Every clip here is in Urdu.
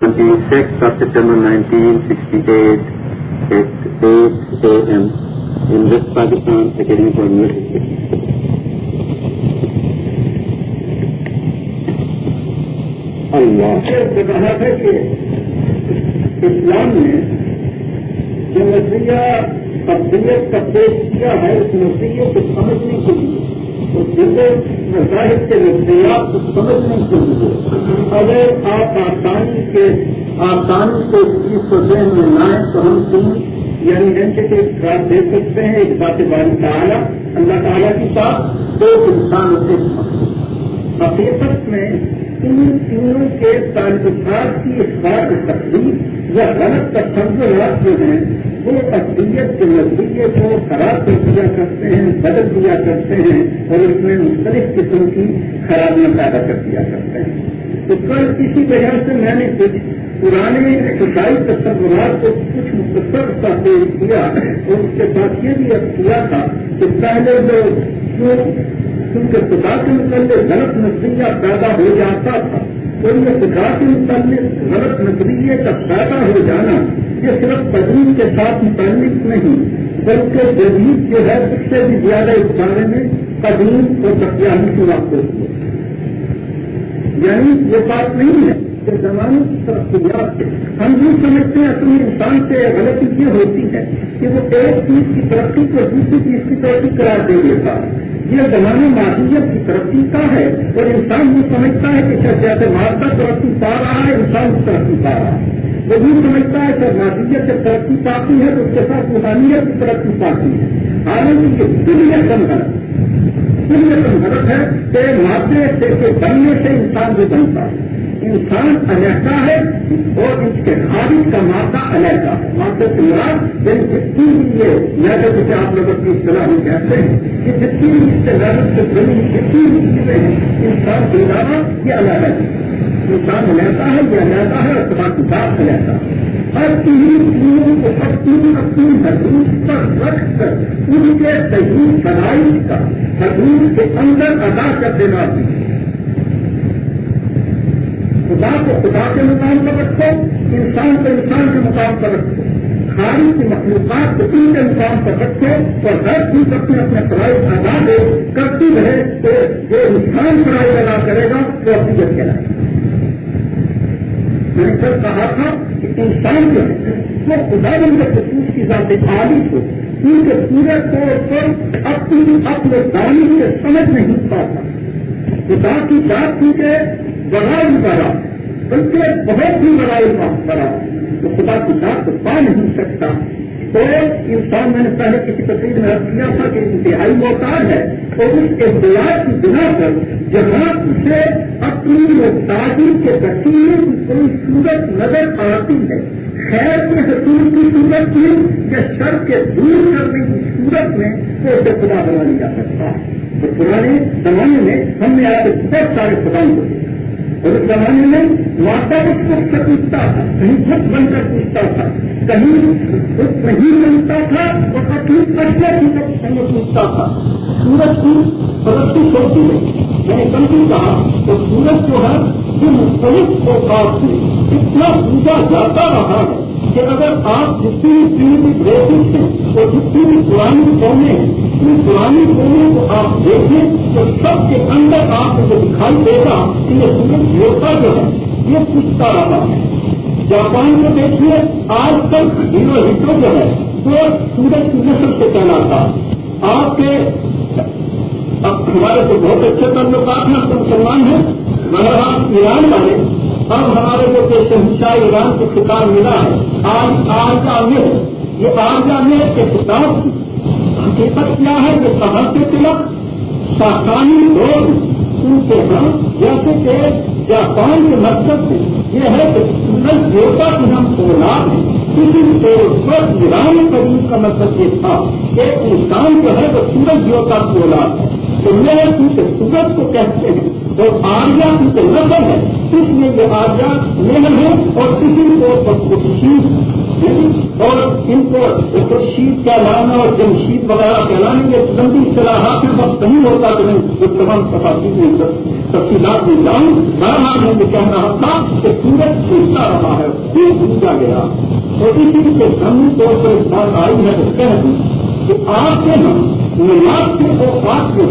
26th of September 1968 at 8 a.m. in West Pakistan Academy for University. اللہ سے کہا ہے کہ اسلام نے جو نظریہ تبدیلیت کا پیش کیا ہے اس نظریے کو سمجھنے کے لیے اس جگہ مذاہب کے نظریات کو سمجھنے کے لیے اگر آپ آسانی کے آسانی سے اس چیز کو ذہن میں لائیں تو ہم تم یعنی اینٹی بات دے سکتے ہیں ایک بات باری تعالیٰ اللہ تعالیٰ کی بات دو انسان سے حقیقت میں ان تینوں کے تعلقات کی اس بات تقریب یا غلط تصورات جو ہیں وہ اقلیت کے نزدیے کو خراب کر دیا کرتے ہیں، بدل دیا کرتے ہیں اور اس میں مختلف قسم کی خرابیاں پیدا کر دیا کرتے ہیں۔ تو کل کسی وجہ سے میں نے کچھ پرانے سچائی تصورات کو کچھ مختصر کا پیش کیا اور اس کے ساتھ یہ بھی کیا تھا کہ پہلے جو کیونکہ خدا کے متعلق غلط نظریہ پیدا ہو جاتا تھا تو یہ کے متعلق غلط نظریے کا پیدا ہو جانا یہ صرف تجویز کے ساتھ متعلق نہیں، بلکہ جدید جو ہے اس سے بھی زیادہ اس بارے میں تجویز اور تقیانی کی بات ہے۔ یعنی یہ بات نہیں ہے کہ زمانے کی ترقیات ہم یہ سمجھتے ہیں اپنے انسان سے غلطی یہ ہوتی ہے کہ وہ ایک چیز کی ترقی کو دوسری چیز کی ترقی قرار دے دیتا ہے یہ زمانے معدیت کی ترقی کا ہے اور انسان یہ سمجھتا ہے کہ جیسے مادہ ترقی پا رہا ہے، انسان بھی ترقی پا رہا ہے۔ وہ بھی سمجھتا ہے کہ معدیت سے ترقی پاتی ہے تو اس کے ساتھ روحانیت کی ترقی پاتی ہے۔ حالانکہ یہ دنیا کم غلط دنیا کم غلط ہے کہ مادے سے بننے سے انسان بھی بنتا ہے انسان علیحدہ ہے اور اس کے خارج کا مادہ علیحدہ ہے مادہ سے مراد یعنی جتنی بھی یہ میڈا جسے آپ لوگ اپنی اصطلاح میں کہتے ہیں کہ جتنی بھی اس سے میڈم سے بنی جتنی بھی چیزیں ہیں انسان کے علاوہ یہ علیحدہ ہے انسان علیحدہ ہے یہ علیحدہ ہے اور سب کی علیحدہ ہے ہر تین کو اپنی اپنی حدود پر رکھ کر ان کے صحیح فرائض کا حدود کے اندر ادا کر دینا چاہیے۔ خدا کو خدا کے مقام پر رکھو، انسان کو انسان کے مقام پر رکھو۔ خالی کی مخلوقات کو ان کے مقام پر رکھو اور ہر چیز اپنے اپنے فرائض ادا دے کرتی رہے تو جو انسان فرائض ادا کرے گا وہ اپنی جگہ لائے میں نے کہا تھا کہ انسان جو ہے وہ خدا بند کے خصوص کی ذات عالی ہو کیونکہ پورے طور پر اپنی اپنے دانی سے سمجھ نہیں پاتا۔ خدا کی بات کیونکہ بڑا بڑا بلکہ بہت ہی بڑا بڑا وہ خدا کی بات کو پا نہیں سکتا۔ تو انسان میں نے پہلے کسی تقریب میں رکھ کیا تھا کہ انتہائی موتار ہے اور اس اختیار کی بنا پر جہاں اسے اپنی محتاجی کے وسیلے کوئی صورت نظر آتی ہے، خیر کے حصول کی صورت کی یا شر کے دور کرنے کی صورت میں، تو اسے خدا بنا نہیں جا سکتا تو پرانے زمانے میں ہم نے آج بہت سارے خداؤں کو اور اس زمانے میں ماتا کو پوچھتا تھا کہیں خود بن کر پوچھتا تھا۔ کہیں خود نہیں بنتا تھا اور اپنی پرچا کی سنگ پوچھتا تھا۔ سورج کی پرستی ہوتی ہے میں نے کل بھی کہا تو سورج جو ہے یہ مختلف اوقات سے اتنا پوجا جاتا رہا ہے کہ اگر آپ جتنی بھی بھی بریسنگ ہیں اور جتنی بھی پرانی قومیں ہیں ان پرانی قوموں کو آپ دیکھیں تو سب کے اندر آپ کو دکھائی دے گا کہ یہ سورج دیوتا جو ہے، یہ پوچھتا رہا ہے؟ جاپان کو دیکھیے، آج تک ہیرو ہٹو جو ہے، وہ سورج کی نسل سے کہلاتا آپ کے اب ہمارے تو بہت اچھے تعلقات ہیں تو مسلمان ہیں۔ مگر ایران والے اب ہمارے کو شہنشاہ ایران کو خطاب ملا ہے۔ آج آج کا امیر، یہ آج کا امیر کے خطاب کی حقیقت کیا ہے کہ کہاں سے تلک ساکانی لوگ ان کے ہم جیسے کہ جاپان کے مقصد سے یہ ہے کہ سورج دیوتا کی ہم اولاد ہیں۔ کسی طور پر ایران قدیم کا مقصد یہ تھا کہ انسان جو ہے وہ سورج دیوتا کی اولاد ہے۔ تو میں کیونکہ سورج کو کہتے ہیں۔ اور آریا کی جو نسل ہے، اس میں یہ آریا نہیں ہے اور کسی کو خودشید اور ان کو خودشید کیا لانا اور جمشید وغیرہ کہلانے یہ لمبی صلاحات میں وقت نہیں ہوتا کہ میں اس تمام تفاصیل میں تفصیلات میں جاؤں، بہرحال میں یہ کہہ رہا تھا کہ سورج پوچھتا رہا ہے پھر پوچھا گیا۔ تو اسی کے سامنے طور پر اس بات آئی ہے تو کہہ دوں کہ آپ کے ہم نماز کے اوقات کے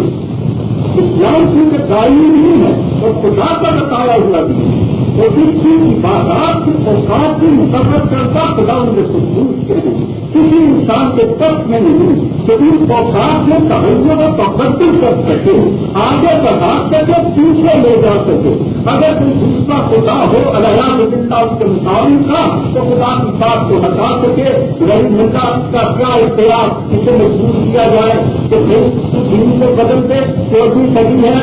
اسلام کی تعلیم نہیں ہے اور خدا کا بتایا ہوا بھی ہے۔ تو اس چیز کی بازار کی اوقات کی مقرر کرتا خدا ان کے کچھ پوچھتے کسی انسان کے تک میں نہیں کہ ان اوقات میں توجہ کا تبدیل کر سکے، آگے بڑھا سکے، پیچھے لے جا سکے۔ اگر کوئی دوسرا خدا ہو اللہ زندہ اس کے مطابق تھا، تو خدا کی بات کو ہٹا سکے۔ وہی ملتا کا کیا اختیار اسے مجبور کیا جائے کہ دن کو بدل دے چودہویں صدی ہے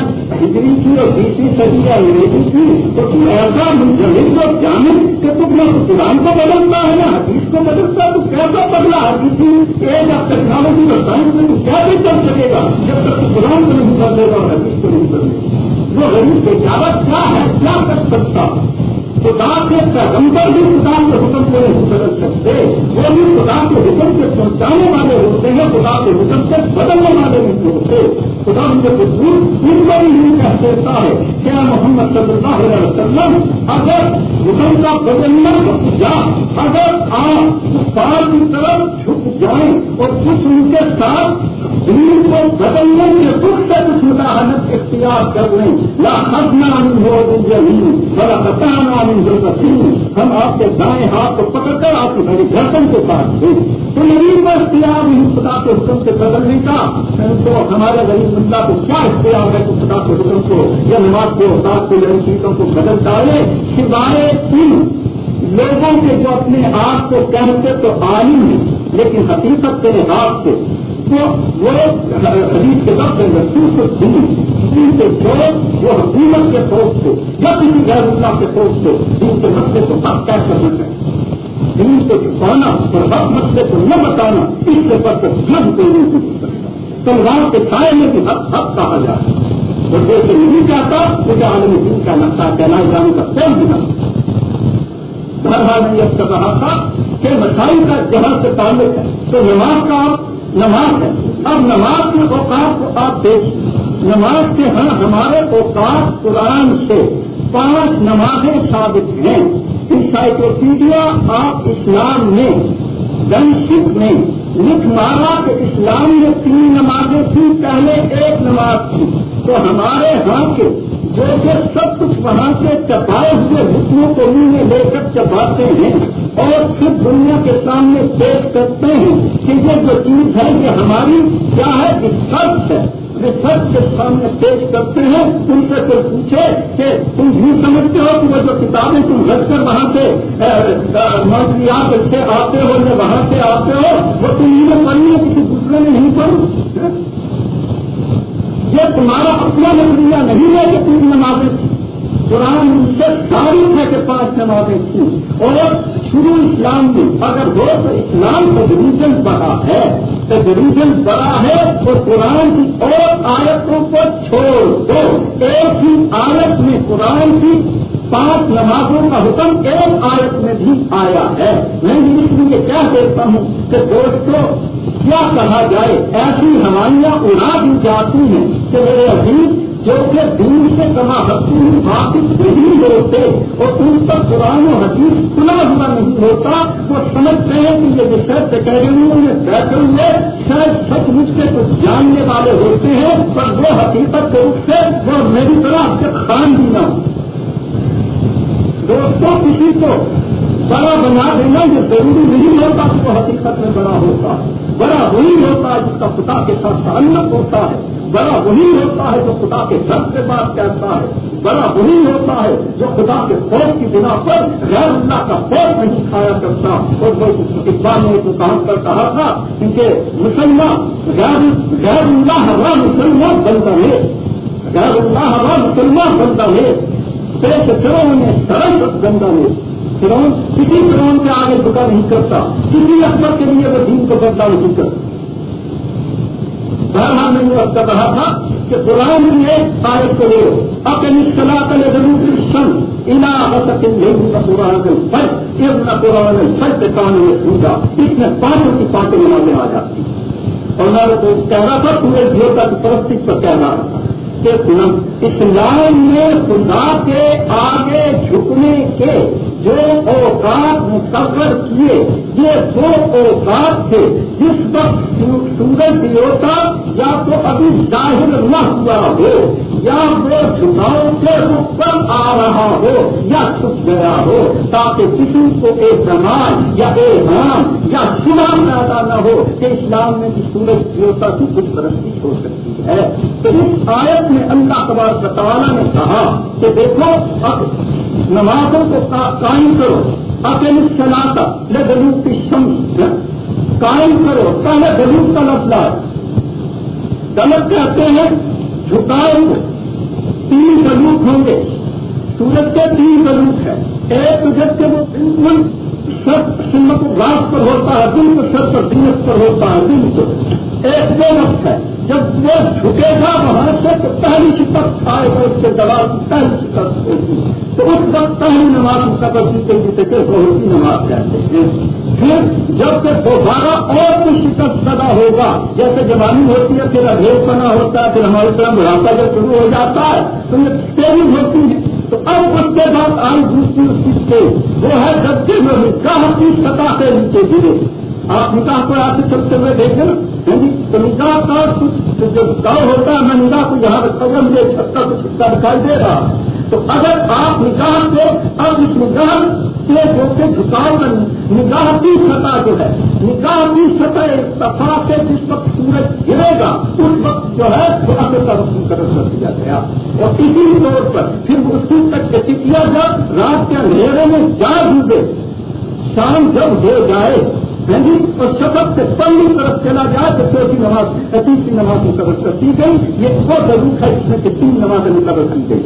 ہندری کی اور بیسویں صدی ہے انگریزی کی تو ایسا زمین اور جانے کہ تم نہ قرآن کو بدلتا ہے نہ حدیث کو بدلتا ہے، تو کیسا بدلا کسی ایج آف ٹیکنالوجی اور سائنس میں کیسے چل سکے گا، جب تک قرآن کو نہیں بدلے گا اور حدیث کو نہیں بدلے گا۔ وہ غریب بچاوت کیا ہے؟ کیا کر سکتا؟ خدا کے پیغمبر بھی خدا کے حکم کو نہیں بدل سکتے وہ بھی خدا کے حکم سے پہنچانے والے ہوتے ہیں، خدا کے حکم سے بدلنے والے نہیں ہوتے۔ خدا ان کے بزرگ ان کو بھی نہیں کہہ دیتا ہے۔ کیا محمد صلی اللہ علیہ وسلم اگر حکم کا بدلنا یا اگر آپ پار کی طرف جائیں اور کچھ ان کے ساتھ دین کو بدلنے کے دکھ سے کچھ مداحت اختیار کر لیں۔ یا خزنا ہو زمین بڑا بتانا ہم آپ کے دائیں ہاتھ کو پکڑ کر آپ کی بڑی گردن کے پاس دیں تو نوین کو اختیار نہیں، خدا کے حکم سے بدلنے کا۔ تو ہمارے غریب بندہ کو کیا اختیار ہے کہ خدا کے حکم کو یا نماز کو استاد کو یا چیزوں کو بدل ڈالے؟ سوائے ان لوگوں کے جو اپنے آپ کو کہتے تو عالم ہیں، لیکن حقیقت کے لحاظ سے تو وہ حدیث کے وقت رسول کو دین سے چھوڑے وہ حکومت کے فوج کو یا کسی غیر اللہ کے فوج کو دین کے مسئلے کو بات طے کرنا چاہیے دین کو چھپانا اور ہر مسئلے کو نہ بتانا، اس کے پر تو جب کوئی نہیں سکتا۔ تلوار کے سائے میں بھی حق حق کہا جائے اور جو کہ نہیں چاہتا مجھے عالمی دین کا نقشہ کہنا جانے کا کوئی بھی نہ بہرحال میں یہ کہا تھا کہ مسائل کا جہاں سے تعلق ہے، تو نماز کا آپ نماز ہے۔ اب نماز کے اوقات کو آپ دیکھیں۔ نماز کے ہاں ہمارے اوقات قرآن سے پانچ نمازیں ثابت ہیں۔ انسائکلوپیڈیا آپ اسلام میں گنشپ نے لکھ مارا کہ اسلام میں تین نمازیں تھیں۔ پہلے ایک نماز تھی۔ تو ہمارے ہاں کے جو کہ سب کچھ وہاں سے چپائے ہوئے حکموں کو منہ میں لے کر چپاتے ہیں اور پھر دنیا کے سامنے پیش کرتے ہیں کہ یہ جو چیز ہے یہ ہماری کیا ہے؟ ریسرچ ہے۔ ریسرچ کے سامنے پیش کرتے ہیں۔ ان سے کوئی پوچھے کہ تم بھی سمجھتے ہو کہ وہ جو کتابیں تم رکھ کر وہاں سے منتریات سے آتے ہو، یا وہاں سے آتے ہو، وہ تم انہیں پڑھنی ہے کسی دوسرے میں نہیں پڑھوں یہ تمہارا اپنا نظریہ نہیں ہے کہ تین نمازیں تھیں قرآن سے تاریخ ہے کہ پانچ نمازیں تھیں۔ اور شروع اسلام میں اگر ہو تو اسلام کا ڈویژن بڑا ہے، تو ڈویژن بڑا ہے تو قرآن کی اور آیتوں کو چھوڑ دو۔ ایک ہی آیت میں قرآن کی پانچ نمازوں کا حکم ایک آیت میں بھی آیا ہے۔ میں اس لیے کیا دیکھتا ہوں کہ دوستوں کیا کہا جائے؟ ایسی ہوائیاں اڑا دی جاتی ہیں کہ میرے عزیز، جو کہ دین سے کما حقی واپس نہیں ہوتے اور ان پر قرآن و حدیث سنا ہوا نہیں ہوتا، وہ سمجھتے ہیں کہ یہ جو شرط کہہ رہی ہوں یہ بیٹھے ہوئے شاید سچ مجھ سے کچھ جاننے والے ہوتے ہیں، پر وہ حقیقت کے روپ سے وہ میری طرح سے خان بھی نہ دوستوں کسی کو بڑا بنا دینا یہ ضروری نہیں ہوتا کہ وہ حقیقت میں بڑا ہوتا۔ ہے بڑا وہی ہوتا ہے جس کا خدا کے ساتھ تعلق ہوتا ہے۔ بڑا وہی ہوتا ہے جو خدا کے سر سے بات کہتا ہے۔ بڑا وہی ہوتا ہے جو خدا کے فوج کی بنا پر غیر اللہ کا فوج نہیں کھایا کرتا۔ اور وہ اقبال نے ایک کام کر کہا تھا کیونکہ مسلمان غیر اللہ ہوا مسلمان بنتا ہے۔ غیر اللہ ہوا مسلمان بنتا ہے۔ پیش چروں میں سرل بنتا ہے۔ فرون کسی فرون کے آگے جھکا نہیں کرتا، کسی اکبر کے لیے وہ دین کو بدلا نہیں کرتا۔ بہرحال میں نے اب کہا تھا کہ قرآن میں آیت کو لے اپنی صلاح کرے ضرور سن انا سکے نہیں کا قرآن فرق ایک نہ قرآن فرق کے کان میں سوچا اس میں پانچوں کی پانچوں نمازیں آ جاتی۔ اور میں نے تو کہہ رہا تھا پورے دیوتا کی پرستی پر کہہ رہا تھا کہ اسلام میں خدا کے آگے جھکنے کے جو اوقات مقرر کیے، یہ دو اوقات تھے۔ جس وقت سورج دیوتا یا تو ابھی ظاہر نہ ہوا ہو، یا وہ جھکاؤ کے رخ پر آ رہا ہو، یا چھپ گیا ہو، تاکہ کسی کو ایک نماز یا ایک رام یا صبح پیدا نہ ہو کہ اسلام میں بھی سورج دیوتا کی کچھ ترقی ہو سکتی ہے۔ تو اس آیت میں اللہ تبار بطالہ نے کہا کہ دیکھو، اب نمازوں کو قائم کرو اپنے سناتا غلوب کی شمس قائم کرو، پہلے غلوب کا لفظ غلط کہتے ہیں؟ جھکاؤ۔ تین غلوب ہوں گے۔ سورج کے تین غلوب ہے ایک جب کے وہ بالکل سب سمت رات پر ہوتا ہے دن کو سب پر دن پر ہوتا ہے دن کو۔ ایک دو وقت ہے، جب وہ جھکے گا، وہاں سے تو پہلی شکست آئے گا اس کے دباؤ کی پہلی شکست ہوگی تو اس وقت پہلی نماز کی قبر کی گئی جسے بہت کی نماز کہتے ہیں پھر جبکہ دوبارہ اور بھی شکست پیدا ہوگا، جیسے جوانی ہوتی ہے، پھر ادھیز بنا ہوتا ہے، پھر ہماری طرح بڑھاپا جب شروع ہو جاتا ہے۔ تو یہ ٹریننگ ہوتی ہے۔ تو اب اس کے بعد آئی دوسری اس چیز کے وہ ہے جب میں نکاح کی سطح سے نیچے گرے۔ آپ نکاح پر آپ سے چلتے ہوئے دیکھیں ہاں جی، تو نکاح کا کچھ جو گاؤں ہوتا ہے، میں نکاح کو یہاں رکھا ہوا مجھے چھتا کچھ حصہ دکھائی دے رہا۔ تو اگر آپ نکاح کو اب اس نگاہ کے جو جھکاؤ کر نگاہ کی سطح جو ہے نگاہ کی سطح سفا سے جس وقت سورج گرے گا، اس وقت جو ہے وہ اصل کا کر دیا گیا۔ اور اسی طور پر پھر اسی تک کسی کیا جب رات کے اندھیرے میں جا ڈوبے۔ شام جب ہو جائے یعنی اور سفر سے پہلی طرف چلا جائے تو چوتھی نماز، تیسری نماز مقرر کر دی گئی۔ یہ بہت ضرور ہے جس میں کہ تین نمازیں مقرر کی گئی۔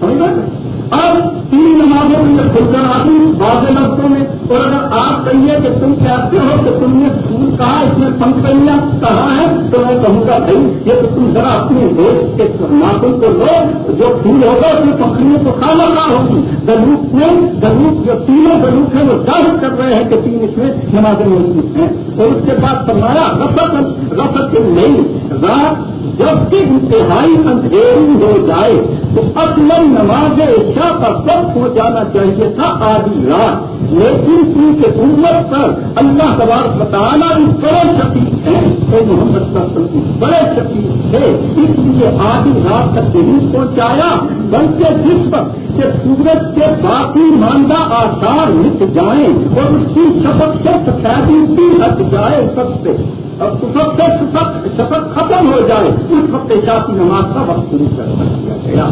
سمجھ اب تین نمازوں میں کھل کر آتی واضح لفظوں میں، اور اگر آپ کہیے کہ تم کہتے ہو کہ تم نے اسکول کہا، اس میں پنکھڑیاں کہا ہے، تو میں کہوں گا، بھائی، یہ تو تم ذرا اپنے دوست کے ناخن کو لو، جو پھول ہوگا، اس میں پنکھڑیوں کو کھانا نہ ہوگی دلوک میں دلوک جو تینوں دلوک ہیں، وہ ظاہر کر رہے ہیں کہ تین اس میں نمازیں موجود ہیں۔ اور اس کے بعد فرمایا رفت رفت نہیں، رات جبکہ انتہائی اندھیری ہو جائے، تو اصل نماز عشاء کا وقت ہو جانا چاہیے تھا آدھی رات۔ لیکن کیونکہ امت پر اللہ تبار بتانا بھی بڑے شکیل ہے تو محمد کی بڑے شکیل تھے، اس لیے آدھی رات تک نہیں پہنچایا، بلکہ جس وقت کہ سورج کے باقی ماندہ آسار مٹ جائیں اور اس کی شپت سے سفیدی بھی ہٹ جائے سب سے۔ اب سب سے سفر ختم ہو جائے، اس وقت کی نماز کا وقت شروع کر دیا گیا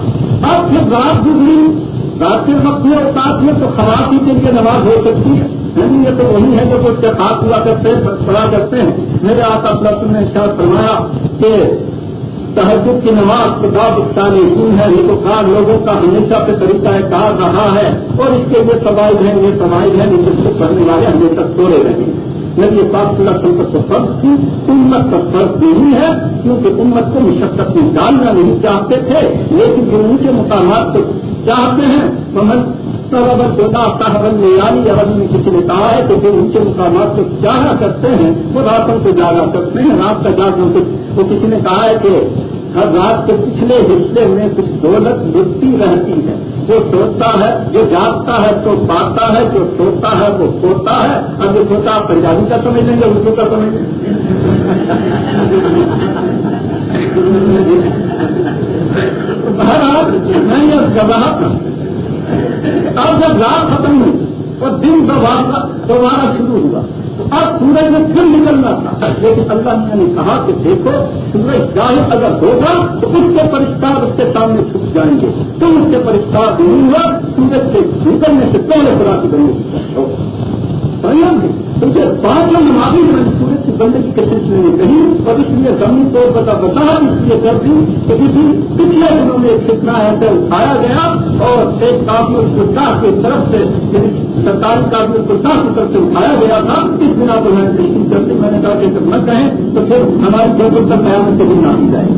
اب جب رات گزری رات کے وقت میں اور ساتھ میں تو خراب ہی کے لیے نماز ہو سکتی ہے۔ نہیں یہ تو وہی ہے جو کچھ کے خاص ہوا کرتے پڑا کرتے ہیں۔ میرے آپ اپنا نے شاید فرمایا کہ تحجد کی نماز کے بعد تعلیم ہے یہ تو کار لوگوں کا ہمیشہ پہ طریقہ کار رہا ہے اور اس کے یہ فوائد ہیں، یہ فوائد ہیں جس سے پڑھنے والے ہمیشہ سورے رہے ہیں۔ نبی پاک صلی اللہ علیہ وسلم کو فرض تھی، امت کا فرض نہیں ہے، کیونکہ امت کو مشقت میں ڈالنا نہیں چاہتے تھے، لیکن جو اونچے مقامات کو چاہتے ہیں، محمد یعنی عربی میں کسی نے کہا ہے کہ جو اونچے مقامات کو چاہا کرتے ہیں، وہ راتوں کو جاگا کرتے ہیں، رات کا جاگنا وہ کسی نے کہا ہے کہ ہر رات کے پچھلے حصے میں کچھ دولت لٹتی رہتی ہے۔ جو سوچتا ہے، جو جاگتا ہے، تو پاتا ہے، جو سوتا ہے، وہ سوتا ہے۔ اب جو سوتا آپ پنجابی کا سمجھ لیں گے، اردو کا سمجھ لیں گے میں یہ گواہ تھا اب جب رات ختم ہوئی اور دن دوبارہ دوبارہ شروع ہوا۔ اب سورج میں پھر نکلنا تھا۔ لیکن اللہ نے یعنی کہا کہ دیکھو، سورج ظاہر اگر ہوگا تو اس کے پرستار اس کے سامنے چھپ جائیں گے۔ تم اس کے پرستار نہیں ہوا، سورج کے نکلنے سے پہلے برا کی بننے کی کیونکہ پانچوں نمازی میں سورج کی بندگی کے سلسلے میں کہیں اور اس لیے زمین طور پر بتا، اس لیے کر دی کہ کسی پچھلے دنوں میں ایک کتنا ایسا اٹھایا گیا اور ایک کافی الفاح کی طرف سے یعنی سرکاری کافی الفاح کی طرف سے اٹھایا گیا تھا، اس بنا پر میں نے تشکیل کرتے میں نے کہا کہ جب نہ کہیں تو پھر ہماری جب تک قیامت کے دن نہ دی جائے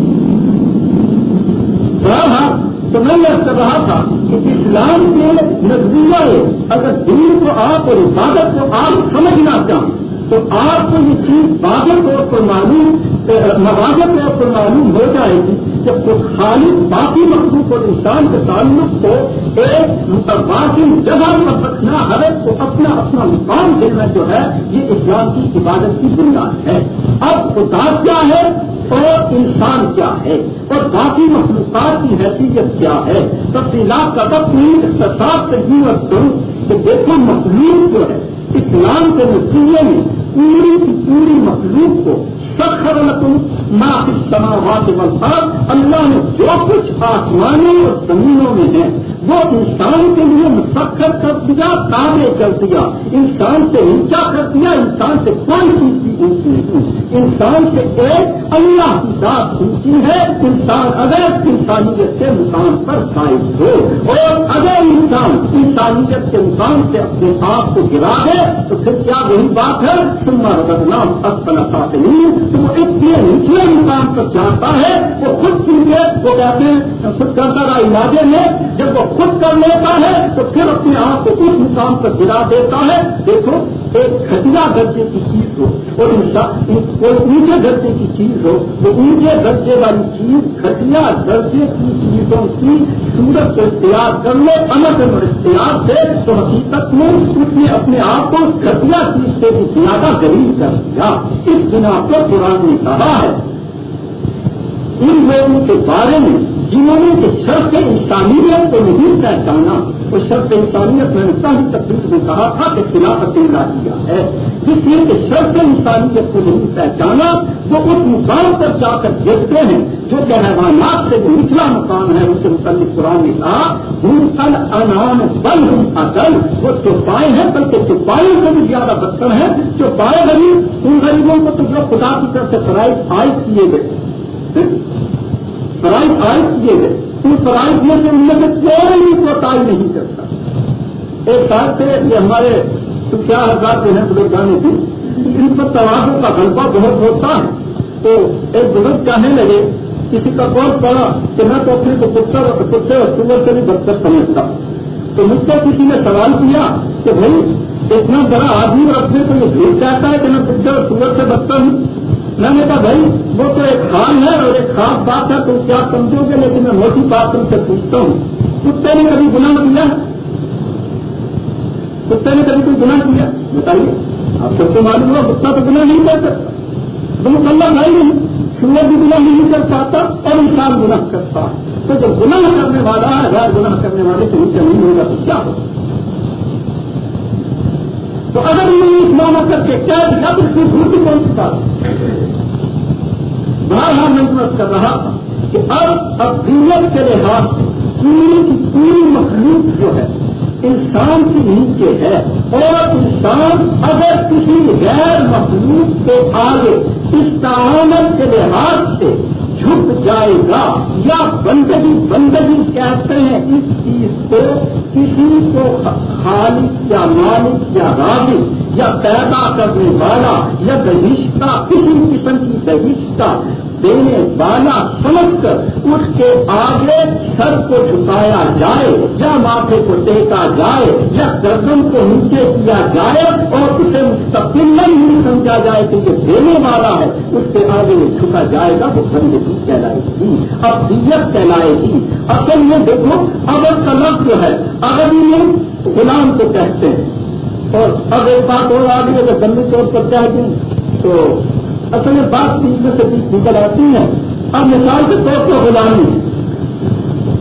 ہاں تو میں یہ کر رہا تھا کہ اسلام کے نزدیک اگر دین کو آپ اور عبادت کو آپ سمجھنا چاہیں، تو آپ کو یہ چیز واضح طور پر معلوم مواقع طور پر معلوم ہو جائے گی کہ خالی باقی مخلوق اور انسان کے تعلق کو ایک باقی جگہ پر رکھنا، ہر ایک کو اپنا اپنا مقام دینا جو ہے، یہ اسلام کی عبادت کی بنیاد ہے۔ اب خدا کیا ہے؟ اور انسان کیا ہے اور باقی مخلوقات کی حیثیت کیا ہے؟ تفصیلات کا اختصاص سے یوں کروں کہ دیکھو مخلوق جو ہے، اسلام کے نتیجے میں پوری کی پوری مخلوق کو سخر لکم ما فی السماوات والارض، اللہ نے جو کچھ آسمانوں اور زمینوں میں ہے وہ انسان کے لیے مسخر کر دیا، تابع کر دیا۔ انسان سے نیچا کر دیا، انسان سے کوئی چیز اونچی نہیں۔ انسان سے ایک اللہ کی ذات اونچی ہے۔ انسان اگر انسانیت کے مقام پر قائد ہو اور اگر انسان انسانیت کے مقام سے اپنے آپ کو گرا ہے تو پھر کیا وہی بات ہے؟ سمر بدنام اصل نہیں تو وہ اتنے نچلے مقام پر جاتا ہے، وہ خود چیزیں وہ کہتے ہیں، خود کرتا رہا علاجے میں، جب وہ خود کر لیتا ہے تو پھر اپنے آپ کو اس مقام پر گرا دیتا ہے۔ دیکھو، ایک گھٹیا درجے کی چیز ہو، اور کوئی اونچے درجے کی چیز ہو۔ وہ اونچے درجے والی چیز گھٹیا درجے کی چیزوں کی صورت کو اختیار کر لے امر اور اختیار سے تو حقیقت میں اس نے اپنے آپ کو گھٹیا چیز سے بھی زیادہ غریب کر دیا۔ اس بنا پر قرآن نے کہا ہے، ان لوگوں کے بارے میں جنہوں نے شرط انسانیت کو نہیں پہچانا، وہ شرط انسانیت میں نے سب تکلیف میں کہا تھا کہ خلافت کیا ہے۔ جس لیے کہ شرط انسانیت کو نہیں پہچانا، وہ اس مقام پر جا کر دیکھتے ہیں جو کہ حیوانات سے جو نچلا مقام ہے، اس سے متعلق قرآن نے کہا کل انان بل ہوں اصل وہ چوپائے ہیں، بلکہ چوپائے سے بھی زیادہ بدتر ہیں۔ جو پائے غریب، ان غریبوں کو تو خدا کی طرف سے فرائض عائد کیے گئے۔ فرائض عائد کیے گئے ان فرائض میں سے ان میں سے کوئی کوتا نہیں کرتا۔ ایک سال سے یہ ہمارے کیا ہزار جو ہے بزرگ جانے تھی ان پر توازوں کا غلبہ بہت ہوتا ہے۔ تو ایک بزرگ کہنے لگے، کسی کا کون پڑا کہ میں تو اپنے کو پتر کتے اور سور سے بھی بدتر سمجھتا۔ تو مجھ سے کسی نے سوال کیا کہ بھائی، اتنا بڑا آدمی اور اپنے کو یہ جھوٹ چاہتا ہے کہ میں کتے اور سور سے بدتر ہوں؟ میں نے کہا، بھائی، وہ تو ایک خان ہے اور ایک خاص بات ہے تو کیا سمجھو گے؟ لیکن میں موٹی بات تم سے پوچھتا ہوں، کتے نے کبھی گناہ کیا؟ کتے نے کبھی کوئی گناہ کیا؟ بتائیے، آپ سب کو معلوم ہوا کتا تو گناہ نہیں کر سکتا تو مسلح بھائی نہیں سور بھی گناہ نہیں کر پاتا اور انسان گناہ کرتا تو جو گناہ کرنے والا ہے، غیر گناہ کرنے والے سے نیچے نہیں ہوگا تو کیا ہوگا؟ تو اگر انہوں نے اس مانا کر کے کیا تو اس کی بھوٹی کون سی بات بارہ محنت کر رہا کہ اب اقلیت کے لحاظ پوری کی پوری مخلوق جو ہے، انسان کے نیچے ہے اور انسان اگر کسی غیر مخلوق کے آگے اس تعامل کے لحاظ سے جھک جائے گا یا بندگی بندگی کہتے ہیں اس چیز کو کسی کو خالق یا مالک یا رابط یا پیدا کرنے والا یا دہشتہ کسی قسم کی دہشتہ دینے والا سمجھ کر اس کے آگے سر کو جھکایا جائے، یا ماتھے کو ٹیکا جائے، یا گردن کو نیچے کیا جائے اور اسے مستقل نہیں سمجھا جائے کہ یہ دینے والا ہے، اس کے آگے وہ جھکا جائے گا، وہ بندگی کہلائے گی۔ اب دیت کہلائے گی۔ اصل میں دیکھو، اگر کا لفظ جو ہے، اگر یہ غلام کو کہتے ہیں اور اب ایک بات اور آ گئی اگر گندے طور پر چاہ تو اصل میں بات بیچ میں سے بیچ نکل آتی ہے۔ اب مثال کے طور پر غلامی۔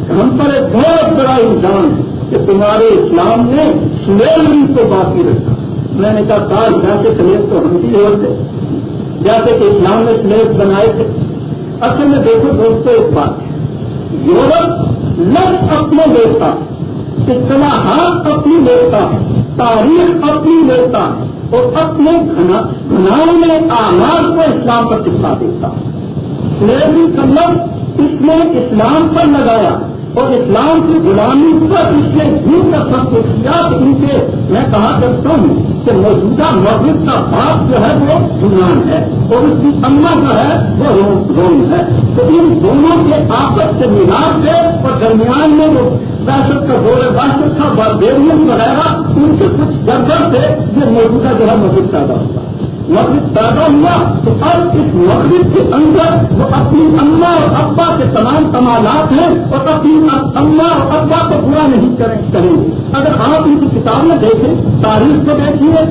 ہم پر ایک بہت بڑا الزام ہے کہ تمہارے اسلام نے سلیوری کو باقی رکھا۔ میں نے کہا، کار جیسے سلیب تو ہم بھی ہوتے جیسے کہ اسلام نے سلیب بنائے تھے۔ اصل میں دیکھو دوستوں ایک بات ہے۔ یورپ لفظ اپنے لیتا ہے اصطلاحات اپنی لیتا ہے تاریخ اپنی لیتا ہے اور اپنے گناؤں میں آماد کو اسلام پر چپا دیتا۔ سلیبری کلب اس نے اسلام پر لگایا اور اسلام کی غلامی پر اس نے دور کا سب کو کیا ان کے میں کہا کرتا ہوں کہ موجودہ مسجد کا باپ جو ہے وہ یونان ہے اور اس کی اما جو ہے وہ روم ہے۔ تو ان دونوں کے آپس سے ملاپ ہے اور درمیان میں وہ دہشت کا دور باشد تھا باربیرین وغیرہ، ان کے کچھ گردر سے یہ موجودہ جو ہے مسجد پیدا ہوتا مغرب پیدا ہوا تو اب اس مغرب کے اندر وہ اپنی اما اور ابا کے تمام کمالات ہیں اور اپنی اما اور ابا کو پورا نہیں کریں گے۔ اگر آپ ان کی کتابیں دیکھیں، تاریخ کو دیکھیے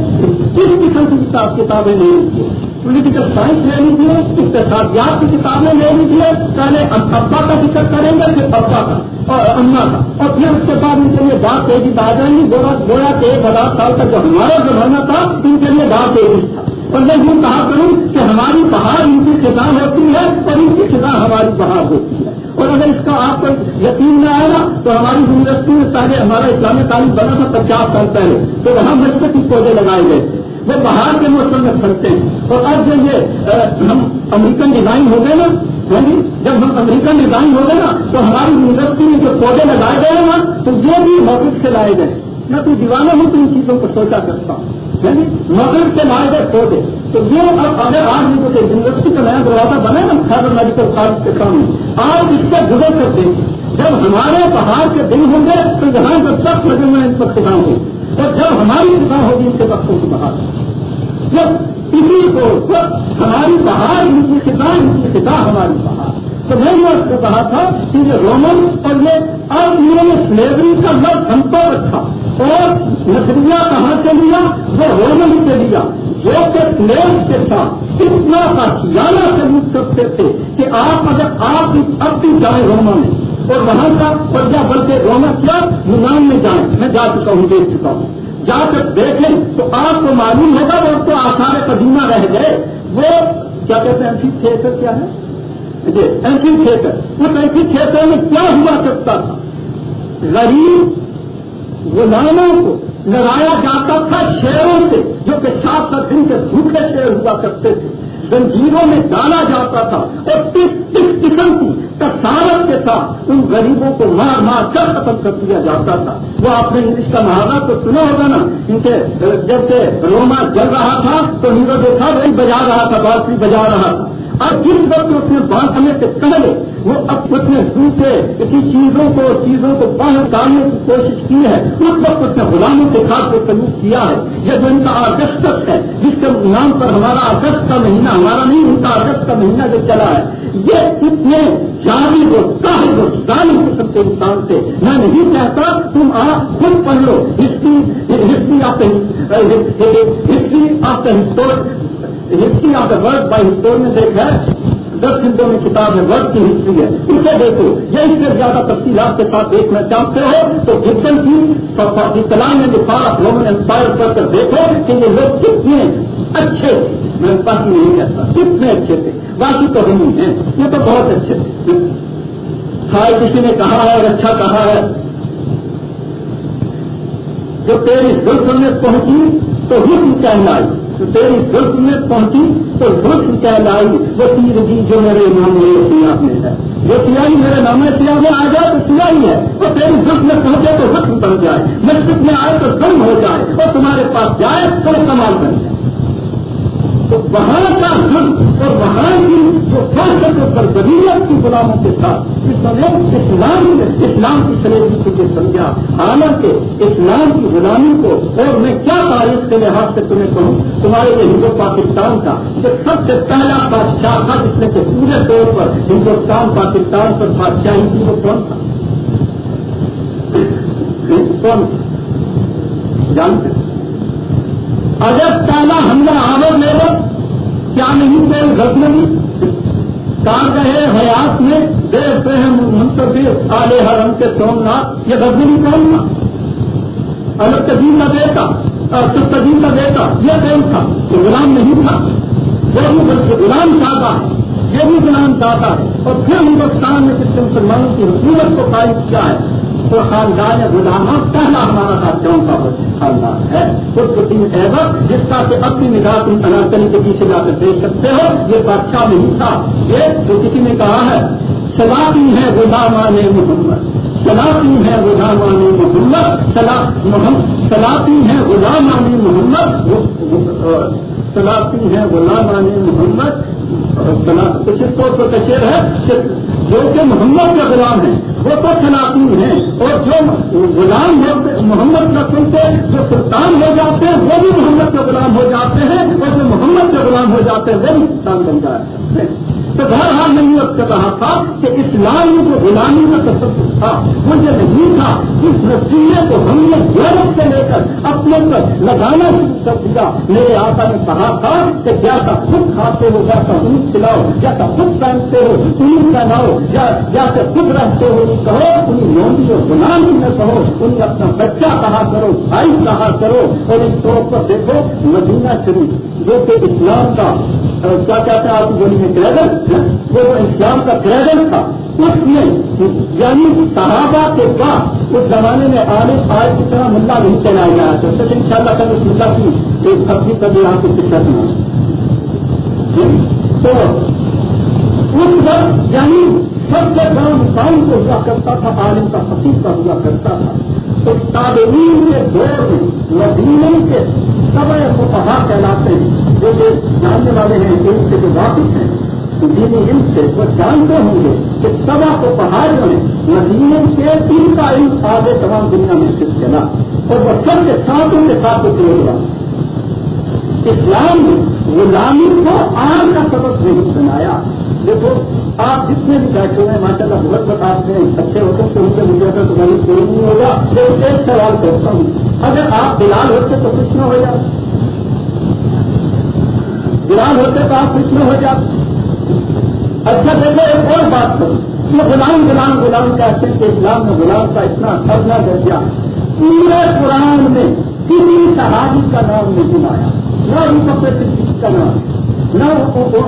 کس قسم کی کتابیں نہیں لکھی پولیٹیکل سائنس لے لیجیے اقتصادیات کی کتابیں لے لیجیے پہلے ابا کا ذکر کریں گے، پھر ابا کا اور اما کا۔ اور پھر اس کے بعد ان کے لیے بات تیزی آ جائیں گی گویا کے ایک ہزار سال تک جو ہمارا زمانہ تھا، ان کے لیے بات تیزی تھا اور میں یوں کہا کروں کہ ہماری بہار ان کی خزاں ہوتی ہے اور ان کی خزاں ہماری بہار ہوتی ہے۔ اور اگر اس کا آپ کو یقین نہ آئے گا تو ہماری یونیورسٹی میں پہلے ہمارا اسلامی تعلیم بنا تھا پچاس سال پہلے، تو وہاں بچپن کی پودے لگائے گئے وہ باہر کے موسم میں پھنستے ہیں۔ اور اب جو یہ ہم امریکن ڈیزائن ہو گئے نا ہاں جی، جب ہم امریکن ڈیزائن ہو گئے نا، تو ہماری یونیورسٹی میں جو پودے لگائے گئے نا تو یہ بھی موقف سے لائے گئے، میں کوئی دیوانہ ہوں تو ان چیزوں کو سوچا کرتا ہوں ہاں جی، مغرب سے لائے گئے پودے۔ تو یہ اب، اگر آج مجھے یونیورسٹی کا نیا دروازہ بنے نا خیبر میڈیکل کالج کے سامنے آپ اس سے گزر کرتے جب ہمارے پہاڑ کے دن ہوں گے، تو یہاں جو سخت لگے ہوئے ان پر خداؤں گے اور جب ہماری خدا ہوگی ان کے وقتوں کی بہار جب کسی کو ہماری بہار ان کی خدا ان کی خدا ہماری بہار۔ تو میں نے اس کو کہا تھا کہ یہ رومن اور یہ اب انہوں نے سلیوری کا لفظ ہم پر رکھا۔ اور نظریہ کہاں سے لیا؟ وہ رومن سے لیا۔ جو کہ سلیب کے ساتھ اتنا ساتھیانہ سلوک کرتے تھے کہ آپ اگر آپ اب بھی جائیں روما میں اور وہاں کا پرجا بلکہ رونا کیا؟ یونان میں جائیں میں جا چکا ہوں، دیکھ چکا ہوں۔ جا کر دیکھیں تو آپ کو معلوم ہوگا وہ تو آسار قدیمہ رہ گئے۔ وہ کیا کہتے ہیں؟ ایسی تھیٹر کیا ہے؟ جی ایسی تھیٹر۔ اس ایسی تھیٹر میں کیا ہوا کرتا تھا؟ غریب غلاموں کو لڑایا جاتا تھا شہروں سے، جو کہ سات سات دن کے بھوکے شہر ہوا کرتے تھے۔ زنجیروں میں ڈالا جاتا تھا اور کس کس قسم کی کسارت کے ساتھ ان غریبوں کو مار مار کر ختم کر دیا جاتا تھا۔ وہ آپ نے انگلش کا محاورہ تو سنا ہوگا نا کیونکہ جب روما جل رہا تھا تو ہیرو دیکھا، وہی بجا رہا تھا بارسی بجا رہا تھا۔ اور جس وقت اس نے باندھنے سے پہلے وہ اب اپنے دوسرے کسی چیزوں کو چیزوں کو باہر ڈالنے کی کوشش کی ہے، اس وقت اس نے غلاموں کے ساتھ کو سلوک کیا ہے۔ یہ جو ان کا اگست ہے، جس کے نام پر ہمارا اگست کا مہینہ، ہمارا نہیں، ان کا اگست کا مہینہ جو چلا ہے، یہ اتنے جاری ہو صاحب ہو، ظالم قسم کے انسان سے۔ میں نہیں چاہتا تم آپ خود پڑھ لو۔ History history of history of the history of the word by history میں دیکھا دس گھنٹوں میں کتاب ہے ورڈ کی ہسٹری ہے۔ اسے دیکھو۔ یہ اس سے زیادہ تفصیلات کے ساتھ دیکھنا چاہتے ہو۔ تو جتن کی کلام میں دفاع رومن امپائر کر کر دیکھو کہ یہ لوگ کتنے اچھے میں باقی نہیں کہتا۔ کتنے اچھے تھے۔ باقی تو ہم ہیں۔ یہ تو بہت اچھے تھے۔ ہر کسی نے کہا ہے اور اچھا کہا ہے۔ جو تیری زلف میں پہنچی تو حکم کہلائی تو تیری زلف میں پہنچی تو زلف کہلائی وہ تیر جی جو میرے نام میں سیاح میں ہے۔ جو سیاہی میرے نام میں سیاح میں آ جائے تو سیاہی ہے؟ وہ تیری زلف میں پہنچے تو زخم بن جائے۔ مسجد میں آئے تو ظلم ہو جائے اور تمہارے پاس جائے تو کمال بن جائے۔ تو وہاں کا حق اور وہاں کی جو فرق پر ضروریت کی غلاموں کے ساتھ اس نے اسلام نے اسلام کی سلیبی کو یہ سمجھا حالانکہ اسلام کی غلامی کو اور میں کیا تاریخ کے لحاظ سے تمہیں کہوں، تمہارے یہ ہندو پاکستان کا جو سب سے پہلا بادشاہ تھا، جس نے کہ پورے طور پر ہندوستان، پاکستان پر بادشاہی کی وہ کون تھا؟ کون؟ جانتے اگر پہلا حملہ آور لے لو کیا نہیں کوئی غزنوی کار گئے حیات میں؟ دے فہم منتظر آلے حرم کے سومناتھ یہ غزنوی کون تھا الگ تجیم کا بیٹا تجیم کا بیٹا، یہ کون تھا؟ تو غلام نہیں تھا۔ وہ بھی غلام چاہتا ہے، یہ بھی غلام چاہتا ہے۔ اور پھر ہندوستان میں کسی مسلمانوں کی حکومت کو قائم کیا ہے؟ تو خاندان غلامہ پہلا ہمارا بادشاہوں کا خاندان ہے۔ خود کو تین جس کا کہ اپنی نگاہ تم انارکلی کے پیچھے جا کر دیکھ سکتے ہو، یہ بادشاہ نہیں تھا۔ یہ جو کسی نے کہا ہے سلاطی ہے غلامان محمد۔ سلاطی ہے غلامان محمد۔ سلاطی ہے غلامان محمد۔ سلاطی ہے غلامان محمد۔ تو کچیر ہے جو کہ محمد کے غلام ہیں، وہ تو سلاطین ہیں، اور جو غلام محمد کا سنتے جو سلطان ہو جاتے ہیں، وہ بھی محمد کے غلام ہو جاتے ہیں اور جو محمد جو غلام ہو جاتے ہیں، وہ بھی سلطان بن جاتے ہیں۔ تو بہرحال میں یہ کر رہا تھا کہ اسلام میں جو غلامی کا تصور تھا، وہ یہ نہیں تھا۔ اس نتیجے کو ہم نے غیر سے لے کر اپنے پر لگانا شروع کر دیا۔ میرے آقا نے کہا تھا کہ کیا جیسا خود کھاتے ہو جیسا ان کھلاؤ جیسا خود پہنتے ہو، انہیں پہناؤ جیسے خود رہتے ہو کہو، انہیں لونڈی اور غلامی میں کہو، انہیں اپنا بچہ کہا کرو، بھائی کہا کرو۔ اور اس طور پر دیکھو، مدینہ شریف، جو کہ اسلام کا کیا کہتے ہیں آپ کی بولی میں کریڈٹ وہ اسلام کا کریڈٹ تھا۔ اس میں یعنی صحابہ کے بعد اس زمانے میں آنے آج کی طرح ملا نہیں چلایا گیا تو سر ان شاء اللہ اس ملا کی ایک سبزی کبھی یہاں کی شکست میں تو اس وقت یعنی سب سے بڑا مقام کو ہوا کرتا تھا، عالم کا فصیح کا ہوا کرتا تھا۔ تو تعلیم کے دور میں مدینے کے سب کو کہلاتے ہیں۔ جو کہ جاننے والے ہیں، ان سے جو واقف ہیں دینی علم سے، وہ جانتے ہوں گے کہ سبا کو پہاڑ میں مدینے کے تین کا علم آگے تمام دنیا میں صرف چلا۔ اور وہ سب کے ساتھوں کے ساتھ ہوا۔ اسلام نے غلامی کو آگ کا سبق نہیں بنایا۔ دیکھو، آپ جتنے بھی بیٹھے ہوئے ہیں ماشاء اللہ بہت بتاتے ہیں اچھے ہوتے ہیں تو ان سے مجھے تو تمہاری کوئی نہیں ہوگا، تو ایک سوال کرتا ہوں۔ اگر آپ بلال ہوتے تو کچھ نہ ہو جاتے بلال ہوتے تو آپ کچھ نہ ہو جاتے۔ اچھا دیکھو، ایک اور بات کروں یہ غلام غلام غلام کہتے ہیں کہ اسلام میں غلام کا اتنا سرنا درجہ پورے قرآن میں کسی صحابی کا نام نہیں آیا نہ ان کا کا نام، نہ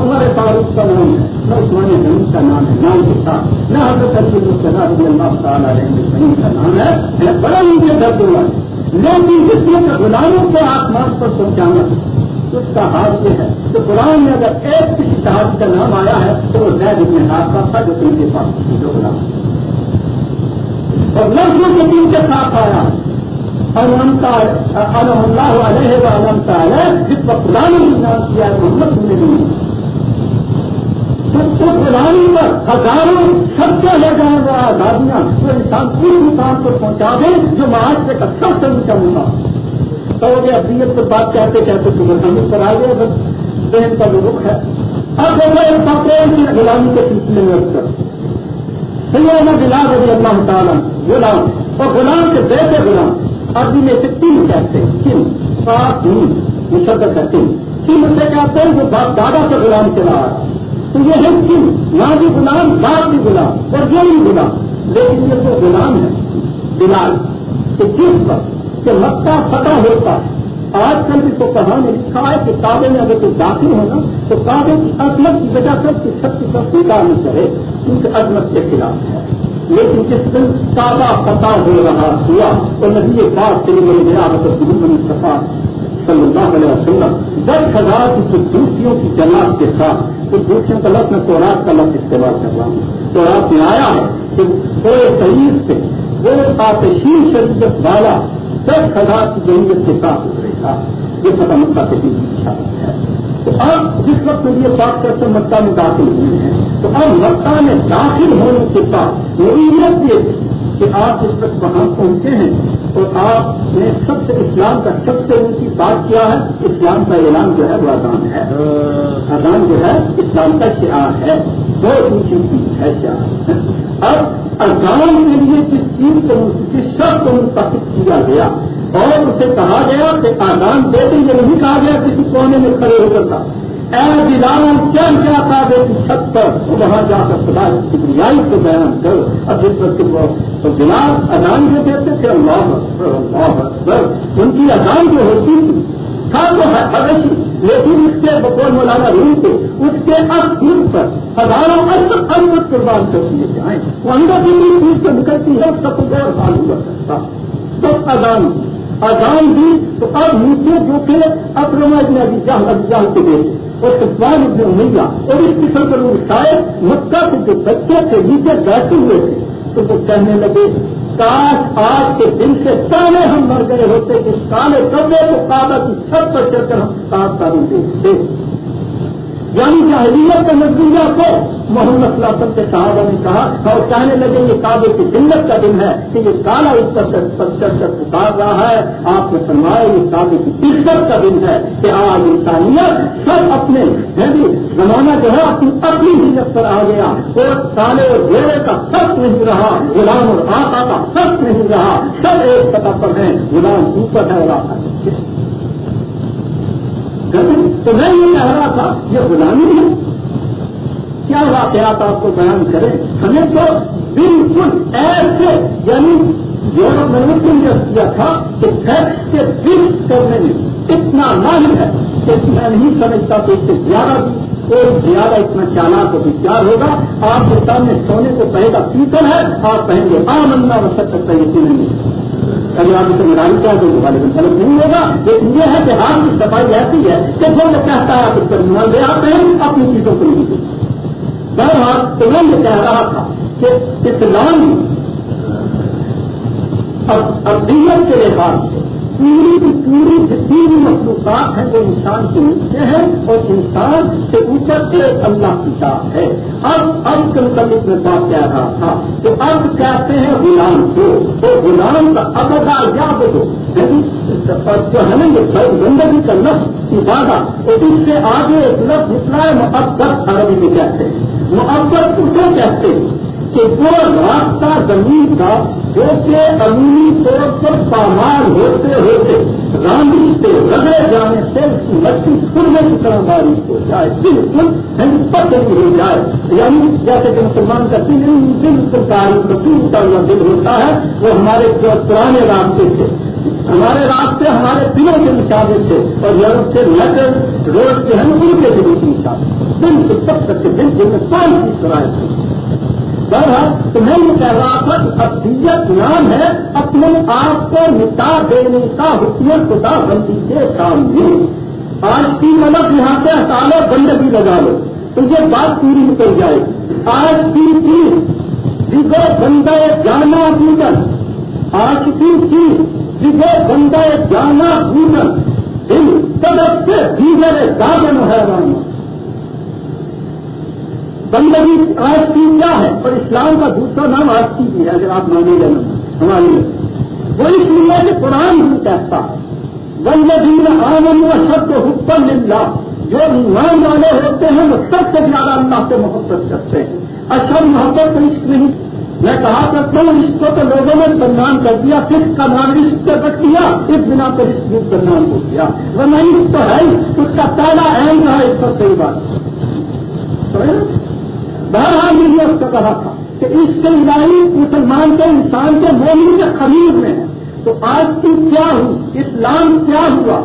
عمر فاروق کا نام ہے نہ عثمان غنی کا نام ہے نام کے ساتھ نہ حضرت علی مصطفیٰ رضی اللہ تعالیٰ علیہ کا نام ہے۔ بڑا مجھے درد ہوا۔ ہے لیکن جس میں غلاموں کو آسمان پر پہنچانا اس کا حال یہ ہے۔ کہ قرآن میں اگر ایک کسی صحابی کا نام آیا ہے، تو وہ زید ابن ہاتھ کا تھا جو تین کے پاس جو غلام اور لفظوں کے تین کے ساتھ آیا۔ انمتا اللہ علیہ و انمتا ہے جس پر خدا نے نام کیا ہے، محمد نے بھی سب کو غلامی پر ہزاروں سب سے لے جانے والا آزادیاں، جو انسان پوری انسان کو پہنچا دیں جو معاشرے کا سب سے اونچا مقام تو یہ ابدیت پر بات کہتے کہتے سمر ہم پر آ گئے بس بہن کا جو رخ ہے۔ اب دیکھو ایک پاپڑ کی غلامی کے سلسلے میں کر سیاح گلا رضی اللہ تعالیٰ غلام، اور غلام کے بیٹے غلام عربی میں سے تین کہتے ہیں کن پاک دین مشرد کرتے ہیں۔ کن سے کہتے ہیں جو باپ دادا سے غلام چلا رہا تو یہ ہے کن ماں بھی غلام باپ بھی غلام، اور یہ بھی غلام۔ لیکن یہ تو غلام ہے، بلال، کہ جس وقت کہ مکہ فتح ہوتا ہے۔ آج کل بھی تو کہاں نے لکھا ہے کہ کعبے میں اگر کوئی داخل ہونا تو کعبے کی عظمت کی وجہ سے کی سب کی سب سویدھا نہیں کرے، ان کی عظمت کے خلاف ہے۔ لیکن جس دن کعبہ فتح ہو رہا ہوا، تو نبی بات کے لیے میرے گیا مطلب دلی سفا صلی اللہ علیہ وسلم دس ہزار کی دوسریوں کی جماعت کے ساتھ کچھ دوسروں کا لفظ میں تو رات کا لفظ استعمال کر رہا ہوں۔ تو رات میں آیا ہے کہ تھوڑے شریر سے وہ آتشین شریعت والا دس ہزار کی ضرورت کے ساتھ اترے گا یہ پتا مکہ کے دن کی ہے۔ تو اب جس وقت یہ بات کرتے ہیں، مکہ میں داخل ہوئے ہیں۔ تو اب مکہ میں داخل ہونے کے بعد نوعیت یہ تھی کہ آپ جس وقت وہاں پہنچے ہیں اور آپ نے سب سے اسلام کا سب سے اونچی بات کیا ہے۔ اسلام کا اعلان جو ہے، وہ اذان ہے۔ اذان جو ہے، اسلام کا شعار ہے۔ بہت اونچی چیز ہے شعار۔ اب اذان کے لیے جس چیز کو جس شخص کو منتخب کیا گیا اور اسے کہا گیا کہ آزان دیتے یہ نہیں کہا گیا، کسی کونے میں کھڑے ہو کر اے بلال کیا کیا تھا دیتی چھت پر؟ وہاں جا کر خدا کی بریائی کو بیان کر۔ اور جس وقت وہ تو بلال اذان جو دیتے تھے، اللہ اکبر اللہ اکبر۔ ان کی اذان جو ہوتی تھی تھا تو ہے لیکن اس کے بقول مولانا روم کو اس کے اصل پر ہزاروں اصل امت قربان کر دیے جائیں، وہ اندر کی بھی چیز سے نکلتی ہے اس کا کچھ اور حال ہوا کرتا بس اذان اذان دی تو اب نیچے جو کہ اکرما ابن ابھی جہاں ابھی جہاں کے دیکھے اور سفان ابن امیہ اور اس قسم کے لوگ شاید مکہ کے جو بچے تھے، نیچے بیٹھے ہوئے تھے، تو وہ کہنے لگے کاش آج کے دن سے پہلے ہم مر گئے ہوتے کہ کالے کمرے کو کابا کی چھت پر چل کر ہم ساتھ تعلیم دیکھتے یعنی جاہلیت کے نظریہ کو محمد صلی اللہ علیہ وسلم کے صحابہ نے کہا اور کہنے لگے یہ کعبے کی دلت کا دن ہے کہ یہ کالا اس پر چل کر پکار رہا ہے۔ آپ نے فرمایا یہ کعبے کی عزت کا دن ہے کہ آج انسانیت سب اپنے زمانہ جو ہے اپنی اپنی عزت پر آ گیا اور سالے اور گھوڑے کا سخت نہیں رہا، غلام اور آقا کا سخت نہیں رہا۔ سب ایک سطح پر ہیں، غلام اوپر ہے اور آقا تو میں یہ کہہ رہا تھا، یہ غلامی ہے۔ کیا واقعات آپ کو بیان کریں؟ ہمیں تو بالکل ایسے یعنی جو میں نے کیا تھا کہ فیکس کے دل کرنے میں اتنا ماہر ہے کہ میں نہیں سمجھتا کہ اس سے زیادہ بھی کوئی زیادہ اتنا چالاک کو پیار ہوگا۔ آپ کے سامنے سونے کو پہلے کا پیتل ہے، آپ پہن گے آم اللہ وسط تک یقین نہیں کبھی آپ اسے مرائی کیا تو والے میں غلط نہیں ہوگا۔ لیکن یہ ہے کہ ہاتھ کی صفائی ایسی ہے کہ جو میں کہتا ہے، آپ اس پر ایمان دے آتے ہیں، اپنی چیزوں کو نہیں دیتے۔ بہرحال، تو میں یہ کہہ رہا تھا کہ اسلام اب ابدیت کے لحاظ سے پوری کی پوری جتنی بھی مخلوقات ہیں، وہ انسان کے نیچے ہیں اور انسان سے اوپر ایک اللہ کی ذات ہے۔ اب اب کے متعلق میں بات کہہ رہا تھا کہ اب کہتے ہیں غلام کو، تو غلام کا ابدا یاد ہو یعنی جو ہمیں یہ زندگی کا لفظ عبادت اور اس سے آگے ایک لفظ نکلا ہے، محبت عربی میں کہتے ہیں۔ محبت اسے کہتے ہیں؟ کہ وہ راستہ زمین کا جو کہ امونی طور پر پامال ہوتے ہوتے رانی سے رگڑے جانے سے اس کی مچھلی سرنے کی طرح بارش ہو جائے، بالکل پتہ ہو جائے۔ یعنی جیسے کہ مسلمان کا دل بالکل تاریخ رسول کا دل ہوتا ہے، وہ ہمارے جو پرانے راستے تھے۔ ہمارے راستے ہمارے دلوں کے مشابے تھے۔ اور یورپ سے لیٹر روڈ کے ہیں ان کے دلوں کے مشابے دل سے سب تک کے دل دل میں کون سی سرائے تھے تھی بہرحال تو میں یہ کہہ رہا تھا کہ ابدیت نام ہے، اپنے آپ کو مٹا دینے کا حکم خدا بندی کے سامنے آج کی مدد یہاں سے ہٹا لو بندگی لگا لو۔ تو یہ بات پوری نکل جائے۔ آج کی چیز، جسے بندہ جانا پوجن آج کی چیز، جسے بندہ جانا پوجن دل طرف سے دیگر داغن ہے بندگی آشتی کیا ہے اور اسلام کا دوسرا نام آشتی بھی ہے، اگر آپ مانیں گے ہمارے وہ اس لیے کہ قرآن بھی کہتا اچھا ہے۔ بندگی آمن و شبد حکم ملا جو ایمان والے ہوتے ہیں، وہ سب سے زیادہ اللہ سے محبت کرتے ہیں۔ اشر محبت تو عشق نہیں۔ میں کہا کرتا ہوں، عشق کو تو لوگوں نے بدنام کر دیا۔ صرف کا نام رشق پہ رکھ دیا؟ اس بنا پر عشق بھی بدنام ہو گیا۔ وہ نہیں تو ہے اس کا پہلا اہم رہا، اس پر صحیح بات بہرحال میں نے اس کو کہا تھا کہ اس کے الہی مسلمان کے انسان کے مومن کے خرید میں تو آج کی کیا ہوئی اسلام کیا ہوا؟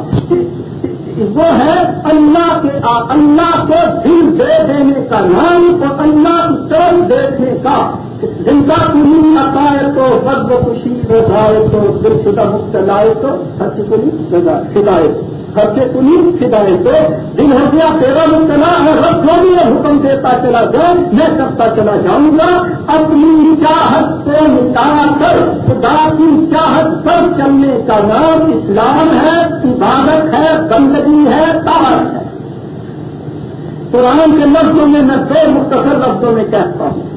وہ ہے اللہ کے اللہ کو دل دے دینے کا نام اور اللہ کی طرف دیکھنے کا۔ زندہ کنی عقائد تو بد و خوشی ہو تو دل شدہ مفت لائے تو ہر چیز ہدایت۔ خرچے تمہیں سدائے تو دن ہو گیا تیرا مبتلا ہے، رب جو بھی یہ حکم دیتا چلا جاؤں میں کرتا چلا جاؤں گا۔ اپنی چاہت کو مٹا کر، خدا کی چاہت پر چلنے کا نام اسلام ہے، عبادت ہے، بندگی ہے طاقت ہے۔ قرآن کے لفظوں میں میں دو مختصر لفظوں میں کہتا ہوں۔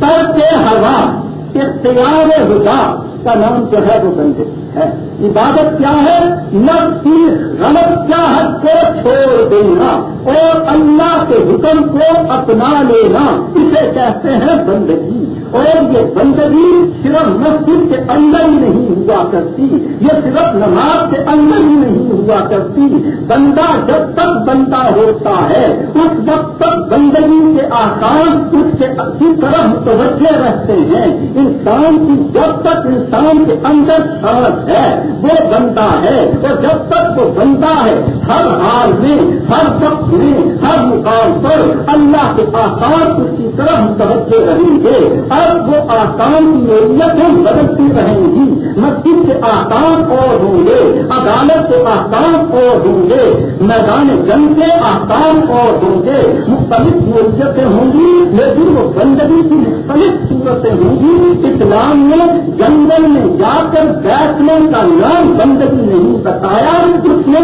سر کے ہوا اختیار ہدا کا نام جو ہے وہ بندگی ہے، عبادت کیا ہے، نفس کی غلط چاہت کو چھوڑ دینا اور اللہ کے حکم کو اپنا لینا، اسے کہتے ہیں بندگی۔ اور یہ بندگی صرف مسجد کے اندر ہی نہیں ہوا کرتی، یہ صرف نماز کے اندر ہی نہیں ہوا کرتی۔ بندہ جب تک بندہ ہوتا ہے، اس وقت تک بندگی کے آکام کے کی طرف متوجہ رہتے ہیں۔ انسان کی جب تک انسان کے اندر سانس ہے، وہ بنتا ہے۔ اور جب تک وہ بنتا ہے ہر حال میں، ہر وقت میں، ہر مقام پر اللہ کے آکام اس کی طرف متوجہ رہیں گے۔ اب وہ آسان کی نوعیتیں بدلتی رہیں گی۔ مسجد کے آسان اور ہوں گے، عدالت کے آسان اور ہوں گے، میدان جنگ کے آسان اور ہوں گے۔ مختلف نوعیتیں ہوں گی، لیکن وہ بندگی کی مختلف صورتیں ہوں گی۔ اسلام نے جنگل میں جا کر بیٹھنے کا نام بندگی نہیں بتایا، اس نے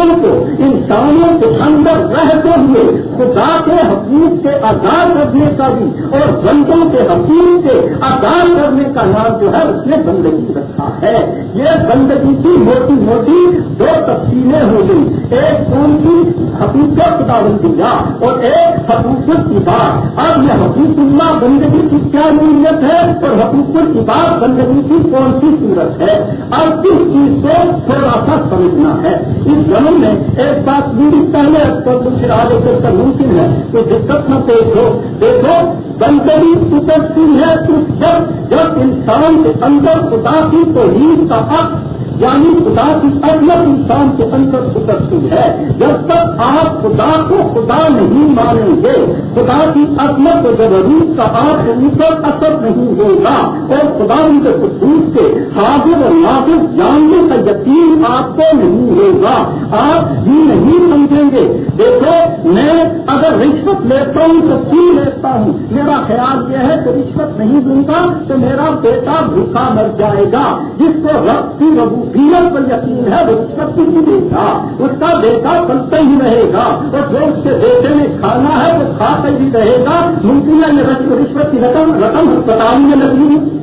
انسانوں کو، انسانوں کے اندر رہتے ہوئے خدا کے حقوق سے آزاد کرنے کا بھی اور بندوں کے حقوق سے آزاد کرنے کا نام جو ہے، اس نے بندگی رکھا ہے۔ یہ بندگی کی موٹی موٹی دو تفصیلیں ہو گئی ایک کون سی؟ حقیقت خدا بندیا اور ایک حقوق کی بات۔ اب یہ حقوق اللہ بندگی کی کیا نوعیت ہے اور حقوق کی بات بندگی کی کون سی صورت ہے؟ اب کس چیز کو تھوڑا سا سمجھنا ہے۔ اس ہم میں ایک بات میری پہلے پھر آگے چل کر ممکن ہے تو دقت نہ پیش ہو دیکھو بندگی اترتی ہے اس وقت جب انسان کے اندر خدا کی توحید کا حق یعنی خدا کی اہمیت انسان کے اندر اترتی ہے۔ جب تک آپ خدا کو خدا نہیں مانیں گے، خدا کی عظمت و ضرورت کا آپ کے اوپر اثر نہیں ہوگا۔ اور خدا ان کے خصوص کے حاضر اور نافذ جاننے کا یقین آپ کو نہیں ہوگا۔ آپ بھی نہیں سمجھیں گے۔ دیکھو، میں اگر رشوت لیتا ہوں تو کیوں لیتا ہوں؟ میرا خیال یہ ہے کہ رشوت نہیں دوں گا تو میرا بیٹا بھوکا مر جائے گا، جس کو رب کی ربو بیت پر یقین ہے، وہ رشوت بھی دے گا اس کا بیٹا چلتا ہی رہے گا۔ اور جو اس کے بیٹے نے کھانا ہے، وہ کھا کر ہی رہے گا۔ ممکن یہ رشوت کی رقم رقم اسپتال میں لگی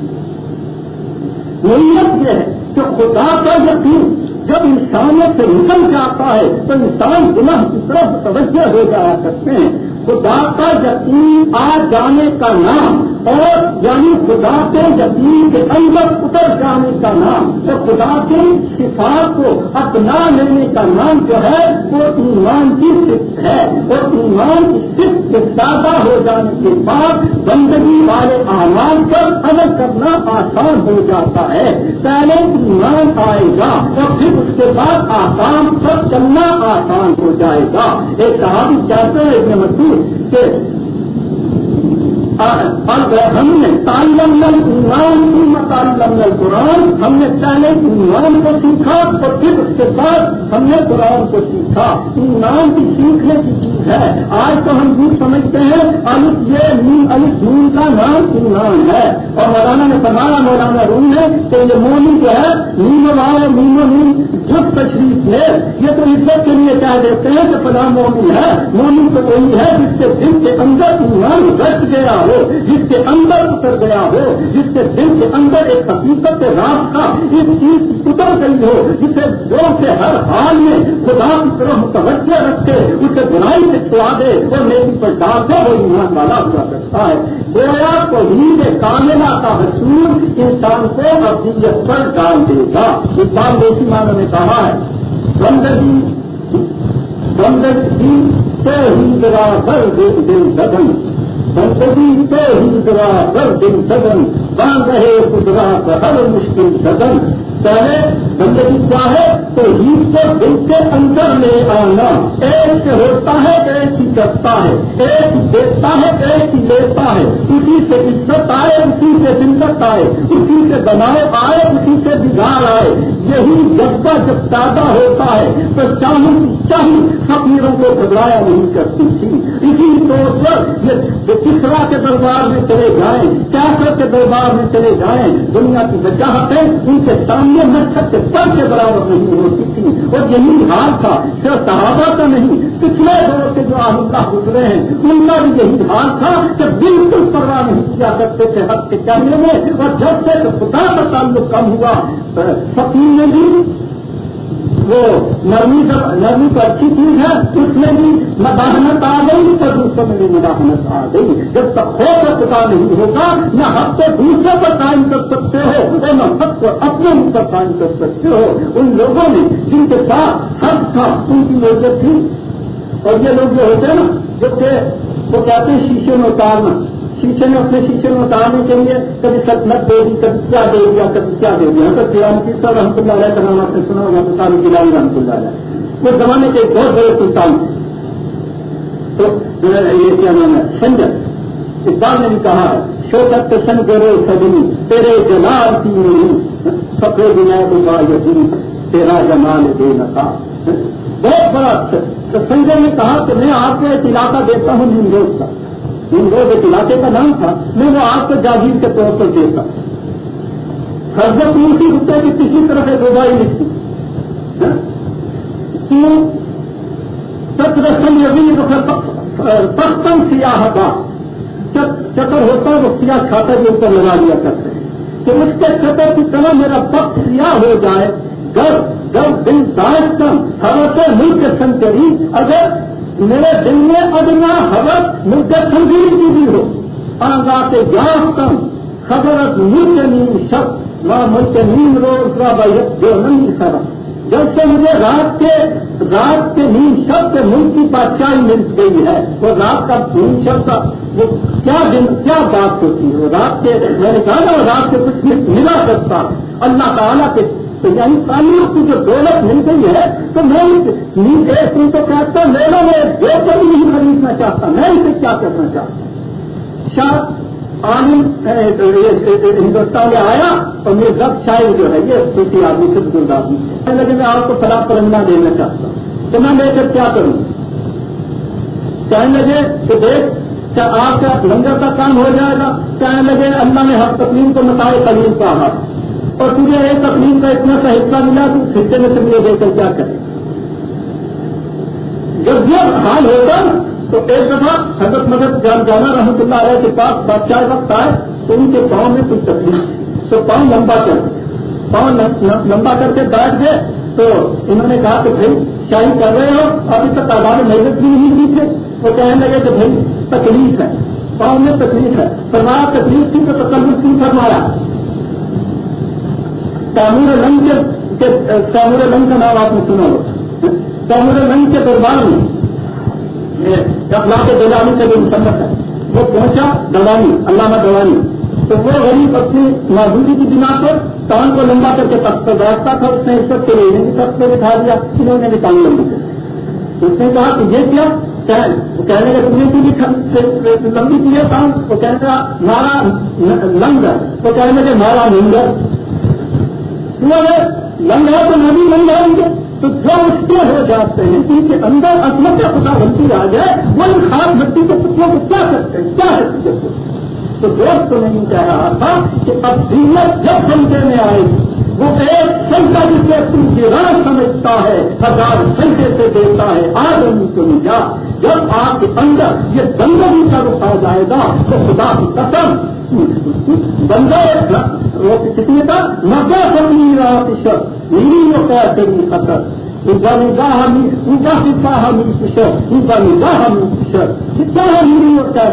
نوعیت یہ ہے کہ خدا کا یقین جب انسانوں سے نکل جاتا ہے، تو انسان گناہ کی طرف توجہ ہو جایا کرتے ہیں۔ خدا کا یقین آ جانے کا نام اور یعنی خدا کے یقین کے اندر اتر جانے کا نام تو خدا کے صفات کو اپنا لینے کا نام جو ہے وہ ایمان کی صفت ہے اور ایمان کی صفت سے زیادہ ہو جانے کے بعد بندگی والے آمان پر عمل کرنا آسان ہو جاتا ہے۔ پہلے ایمان آئے گا اور پھر اس کے بعد آسان پر چلنا آسان ہو جائے گا۔ ایک صحابی کہتے ہیں، ابن مسود کہ ہم نے تعلم ایمان تعلم قرآن ہم نے پہلے ایمان کو سیکھا اور پھر اس کے بعد ہم نے قرآن کو سیکھا۔ ایمان کی سیکھنے کی چیز ہے۔ آج تو ہم یہ سمجھتے ہیں، الف یہ نیم الف نیم کا نام ایمان ہے۔ اور مولانا نے فرمایا، مولانا روم نے کہ یہ مونی جو ہے نیم والے نیم و نیم جب تشریف ہے یہ تو عزت کے لیے کہہ دیتے ہیں کہ فلاں مومن ہے۔ مومن تو وہی ہے جس کے دل کے اندر ایمان رچ گیا۔ ہو، جس کے اندر اتر گیا ہو، جس کے دل کے اندر ایک حقیقت راس کا ایک چیز اتر گئی ہو، جسے جو سے ہر حال میں خدا کی طرف متوجہ رکھے، اسے برائی سے چھڑا دے اور میری پر ڈال دے، وہ ایمان والا ہوا کرتا ہے۔ گویا کو ہند کاملا کا حصول انسان کو ابدیت پر ڈال دے گا۔ اس دیسی معنی نے کہا ہے۔ بندگی بندگی سے ہی ذرا دل بدن بندگی سے ہی ذرا دن سدن باندھ رہے خدرا ہر مشکل سدن پہلے بندگی کیا ہے تو عید کو دل کے اندر لے آنا۔ ایک ہوتا ہے، ایک ہی کرتا ہے۔ ایک دیکھتا ہے، ایک ہی لیتا ہے۔ اسی سے عزت آئے، اسی سے دلت آئے۔ اسی سے بناؤ آئے، اسی سے بگاڑ آئے۔ یہی جذبہ جب پیدا ہوتا ہے، تو چاہوں کی چاہوں فقیروں کو گھبرایا نہیں کرتی تھی۔ اسی طور پر یہ کسرا کے دربار میں چلے جائیں کیسر کے دربار میں چلے جائیں، دنیا کی وجاہتیں ان کے سامنے مچھر کے سر کے برابر نہیں ہوتی تھی اور یہی حال تھا، صرف صحابہ کا نہیں، پچھلے دور کے جو اللہ گزرے ہیں، ان کا بھی یہی حال تھا کہ بالکل پرواہ نہیں کیا کرتے تھے حق کے چلنے میں۔ اور جب سے خدا کا تعلق کم ہوا فقیر نے بھی وہ نرمی سب نرمی تو اچھی چیز ہے، اس میں بھی مداحنت آ گئی، تو دوسروں میں بھی مداحنت آ گئی۔ جب تک ہو کر پتا نہیں ہوگا، نہ حق کو دوسرے پر قائم کر سکتے ہو، اور نہ حق کو اپنے منہ پر قائم کر سکتے ہو۔ ان لوگوں نے جن کے پاس حق تھا، ان کی وجہ تھی۔ اور یہ لوگ جو ہوتے ہیں نا، جو کہ وہ کہتے ہیں شیشے میں اتارنا۔ شیشے میں اپنے شیشے میں اتارنے کے لیے کبھی سکنت دے دی، کبھی کیا دے دیا، کبھی کیا دے دیا۔ تو سیرام کی سر رحمت اللہ علیہ کرنا آپ نے سنا ہوگا تو ساری گلائی رحمت اللہ علیہ۔ وہ زمانے کے ایک بہت بڑے سلطان تو یہ کیا نام ہے؟ سنجر۔ اقبال نے بھی کہا شوکت سن کرو سجنی، تیرے جلال کی نہیں۔ سفید بنا دوں گا یقین، تیرا جمال دے نقا۔ بہت بڑا تو سنجے نے کہا کہ میں آپ کو ایک علاقہ دیتا ہوں نمروز کا۔ نمروز ایک علاقے کا نام تھا، میں وہ آپ کو جاگیر کے طور پر دیتا ہوں حضرت اسی ہوتے کسی طرح سے روبائی لکھتی ہاں؟ کیوں؟ سچ رسم پختم سیاح کا چکر ہوتا ہے وہ سیاہ چھاتا کے اوپر لگا دیا کرتے ہیں۔ کہ اس کے چکر کی طرح میرا پک سیاہ ہو جائے۔ گر گر دن دائر کم حرت ملک سنچری اگر میرے دل میں ادنا حرت ملک سنجری کی جی بھی ہو۔ آگا کے جان کم خبرت ملک نیم شب نہ ملک نیم روز جو نہیں سرا جب سے مجھے رات کے رات کے نیند شب کے ملک کی بادشاہی مل گئی ہے، وہ رات کا نیند شب کا وہ کیا دن، کیا بات ہوتی ہے؟ رات کے، میں نے کہا نا رات کے کچھ ملا سکتا۔ اللہ تعالیٰ کے تو یعنی تعلیم کی جو دولت مل گئی ہے، تو میں نیند ایک دن تو کہتا ہوں میرا میں دو کبھی نہیں خریدنا چاہتا، میں اسے کیا کرنا چاہتا شاید عالم ہندوستان میں آیا اور میرے رب شاعر جو ہے، یہ چھوٹی آدمی سے بزرگ آدمی لگے میں آپ کو سلاب پرندہ دینا چاہتا ہوں۔ تو میں لے کر کیا کروں؟ کہنے لگے کہ دیکھ، کیا آپ کا لنگر کا کام ہو جائے گا؟ کہنے لگے، اللہ نے ہر تقلیم کو مسائل تعلیم کا آ اور تجھے ایک تقلیم کا اتنا سا حصہ ملا تو حصے میں سے مجھے دے کر کیا کریں جب یہ حال ہوگا تو ایک دفعہ حضرت مدد جان جانا رحمۃ اللہ علیہ کے پاس بادشاہ وقت آئے تو ان کے پاؤں میں کچھ تکلیف تو پاؤں لمبا کر پاؤں لمبا کر کے بیٹھ گئے تو انہوں نے کہا کہ بھائی شاہی کر رہے ہو، ابھی تک تعداد محنت بھی نہیں کی تھے وہ کہنے لگے کہ بھائی تکلیف ہے، پاؤں میں تکلیف ہے۔ فرمایا تکلیف تھی تو تکلیف کی فرمایا؟ تعمیر لنگ کے تعمیر لنگ کا نام آپ نے سنا ہو تعمیر لنگ کے دربار میں اخلاق دلانی کا جو مصنف ہے وہ پہنچا دوانی علامہ دوانی تو وہ غریب اپنی موجودگی کی بنا پر کان کو لمبا کر کے تخت پر بیٹھتا تھا، اس نے اس پر چلے بھی تخت پہ بٹھا دیا، انہوں نے بھی کان لمبی کر اس نے کہا کہ یہ کیا؟ وہ کہنے کا تم نے کی لمبی کی ہے کام وہ کہنے کا مارا لنگر وہ کہنے کے مارا لنگر مطلب ہے تو نبی لنگ آئیں گے۔ تو جو اس کے ہو جاتے ہیں؟ ان کے اندر عظمت خدا بنتی آ جائے، وہ ان خاص بتی کے پتلوں کو کیا کرتے ہیں؟ کیا کرتے تو دوست تو نہیں کہہ رہا تھا کہ اب زینت جب سمجھے میں آئے گی وہ ایک سنتا جسے تم کی راہ سمجھتا ہے ہزار سنتے سے دیتا ہے، آدمی کو نجا جب آپ کے اندر یہ بندگی کا رخ آ جائے گا، تو خدا کی قسم، بندہ کتنے کا نبے سمجھ رہا شخص میری وہ کیا کری خطر۔ ان کا نگاہ ہم ان کا سکھا ہم کشر ان کا نگاہ ہم کشر کتنا ہے میری وہ کیا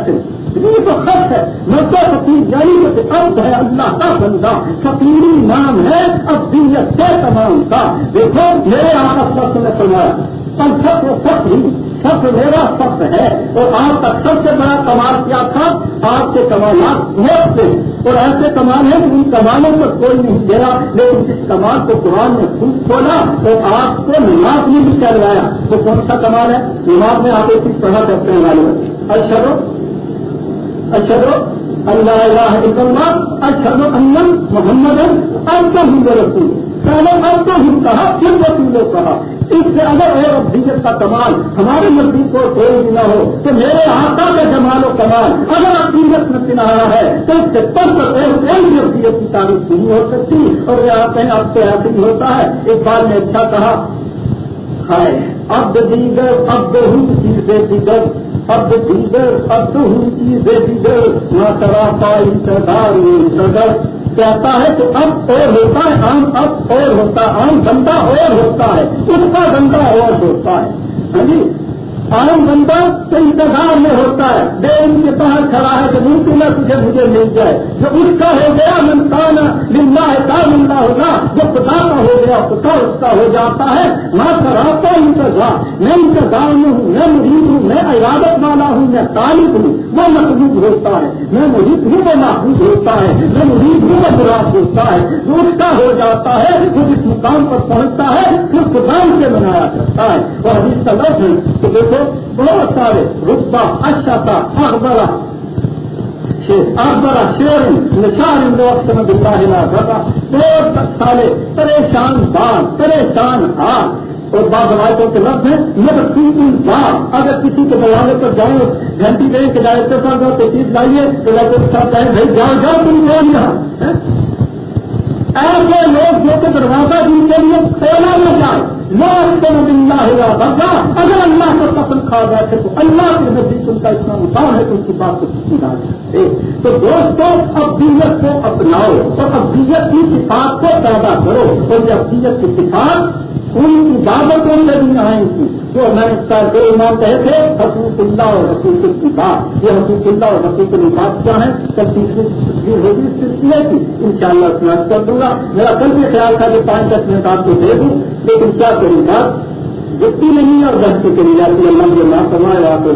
یہ تو خط ہے۔ نبے فقیر جانی کہ اب ہے، اللہ کا بندہ، فقیری نام ہے، اب دنیا کے تمام کا۔ دیکھو، میرے آپ کا نے سنایا اب سب وہ سخت ہی سب میرا سخت ہے۔ اور آپ کا سب سے بڑا کمال کیا تھا؟ آپ کے کمالات بہت تھے اور ایسے کمال ہیں کہ ان کمالوں پر کوئی نہیں گیا لیکن جس کمال کو قرآن نے خود کھولا تو آپ کو نماز میں بھی کروایا وہ کون سا کمال ہے؟ نماز میں آپ ایک چیز پڑھا کرتے ہیں والے اشرو اشرو اللہ اللہ اشرو انم محمد الحمد رسول۔ پہلے اب تو ہم کہا، پھر رسول کہا۔ اس سے اگر اور ابدیت کا کمال ہمارے نزدیک کو کوئی بھی نہ ہو، تو میرے آقا کا جمال و کمال اگر ابدیت میں کنارا ہے، تو اس سے پڑھ کوئی بھی ابدیت کی تعریف نہیں ہو سکتی۔ اور یہ آپ ہیں اب سے ایسے ہی ہوتا ہے، ایک بار میں اچھا کہا ہے اب دیگر اب ہوں چیزیں دیگر۔ اب دیگر اب ہوں چیزیں دیگر نہ کرا پائی سردار کہتا ہے کہ اب اور ہوتا ہے عام اب اور ہوتا ہے عام بندہ اور ہوتا ہے، اس کا بندہ اور ہوتا ہے۔ ہاں جی؟ عام بندہ تو انتظار میں ہوتا ہے۔ بے ان کے باہر کھڑا ہے کہ ممکن ہے تجھے مجھے مل جائے۔ جو اس کا ہو گیا منتان للہ ہے کا ملنا ہوگا کا ہو اس کا ہو جاتا ہے، نہ کراتا انتظار میں انتظار میں ہوں، میں مریض ہوں، میں عبادت والا ہوں، میں طالب ہوں۔ وہ محبوب ہوتا ہے، میں مریض ہوں وہ محبوب ہوتا ہے۔ میں مریض ہوں وہ مراد ہوتا ہے۔ جو اس کا ہو جاتا ہے وہ جس مقام پر پہنچتا ہے پھر خدا سے بنایا کرتا ہے۔ اور ابھی سلط ہے تو دیکھو، بہت سارے رتبہ اشتا اخبار بڑا شیر نشان وقت میں دکھا کرتا دو سالے پریشان بال پریشان ہاتھ اور بعض روایتوں کے لفظ ہیں مگر تین بار اگر کسی کے دروازے پر جاؤ گھنٹی دے کے جائے تو تو چیز لائیے، تو بھائی جاؤ جاؤ تم کون یہاں؟ ایسے لوگ جو کہ دروازہ جن کے لیے کھولا نہ جائے۔ اللہ بردہ اگر اللہ کا فصل کھا جاتے تو اللہ کے نزدیک ان کا اتنا مقام ہے کہ اس کی بات کو کسی نہ تو دوستوں افضیت کو اپناؤ اور افضیت کی صفات کو پیدا کرو اور یہ افضیت کی صفات ان کی بابتوں میں بھی آئیں گی جو میں اس کا دو ایمان کہے تھے حقوق اللہ اور حقیقت کی بات۔ یہ حقوق اللہ اور حقیقت کی بات کیا ہے؟ کل تیسری تصویر ہوگی اس سلسلے کی ان شاء اللہ سمجھ کر دوں گا۔ میرا کل بھی خیال تھا کہ پانچ دس منٹ آپ کو دے دوں۔ لیکن کیا کروں گا جتنی نہیں اور دس کے چلی جاتی ہے اللہ جو نہ کرنا ہے، آپ کو